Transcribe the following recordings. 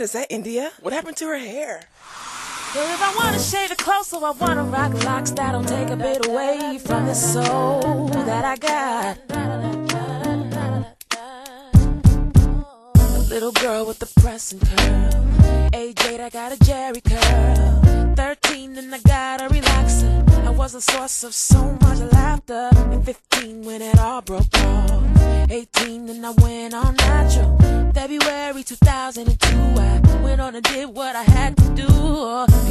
Is that India? What happened to her hair? Well, if I wanna shave it closer, I wanna rock locks that'll take a bit away from the soul that I got. Little girl with a pressing curl. Age 8, I got a Jheri curl. 13, and I got a relaxer. I was the source of so much laughter. And 15, when it all broke off. 18, and I went on natural. February 2002, I went on and did what I had to do.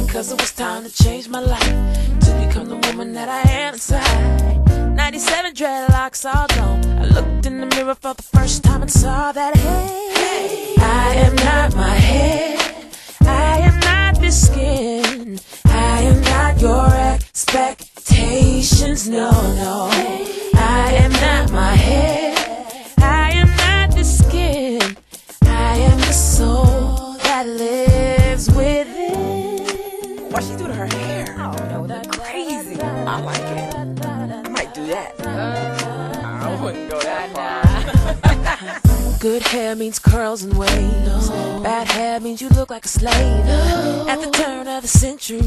Because it was time to change my life. To become the woman that I am inside. 97 dreadlocks all gone. I looked in the mirror for the first time and saw that, hey, I am not my head. I am not this skin. I am not your expectations. No, no. Why she do to her hair? Oh, no, that's Crazy. I like it. I might do that. I wouldn't go that far. Good hair means curls and waves. Bad hair means you look like a slave. At the turn of the century,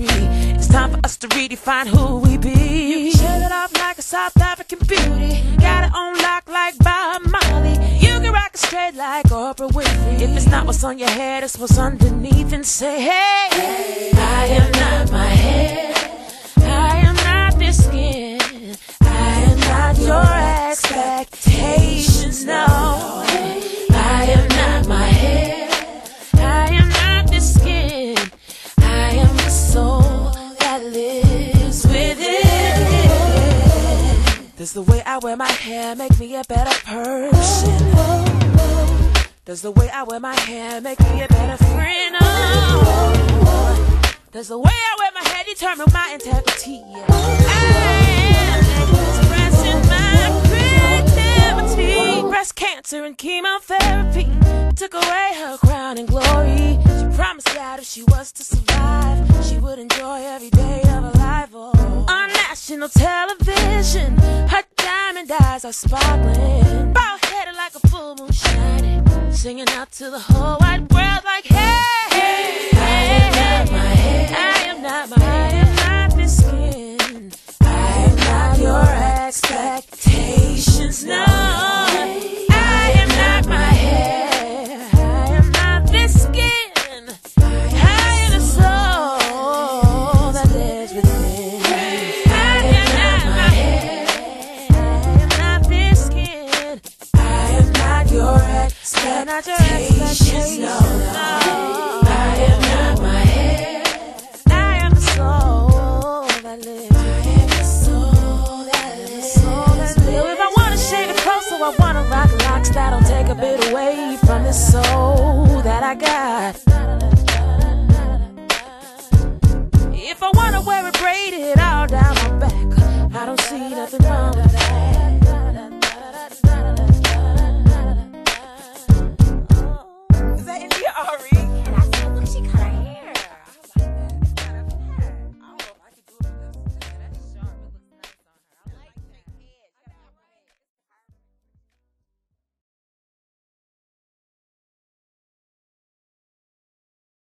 it's time for us to redefine who we be. Shave it off like a South African beauty. Got it on lock like Bob Marley. You can rock it straight like Oprah Winfrey. If it's not what's on your head, it's what's underneath. And say, hey, I Does the way I wear my hair make me a better person? Does the way I wear my hair make me a better friend? Oh. Does the way I wear my hair determine my integrity? I am expressing my creativity. Breast cancer and chemotherapy took away her crown and glory. She promised that if she was to survive, she would enjoy every day of her life. Oh. On national television, are sparkling. Bald headed like a full moon shining. Singing out to the whole wide world like, hey, expectations. No, no. I am not my head. I am the soul that lives. I am the soul that lives. So if I wanna shave it closer, I wanna rock locks that'll take a bit away from the soul that I got. If I wanna wear it braided all down my back, I don't see nothing wrong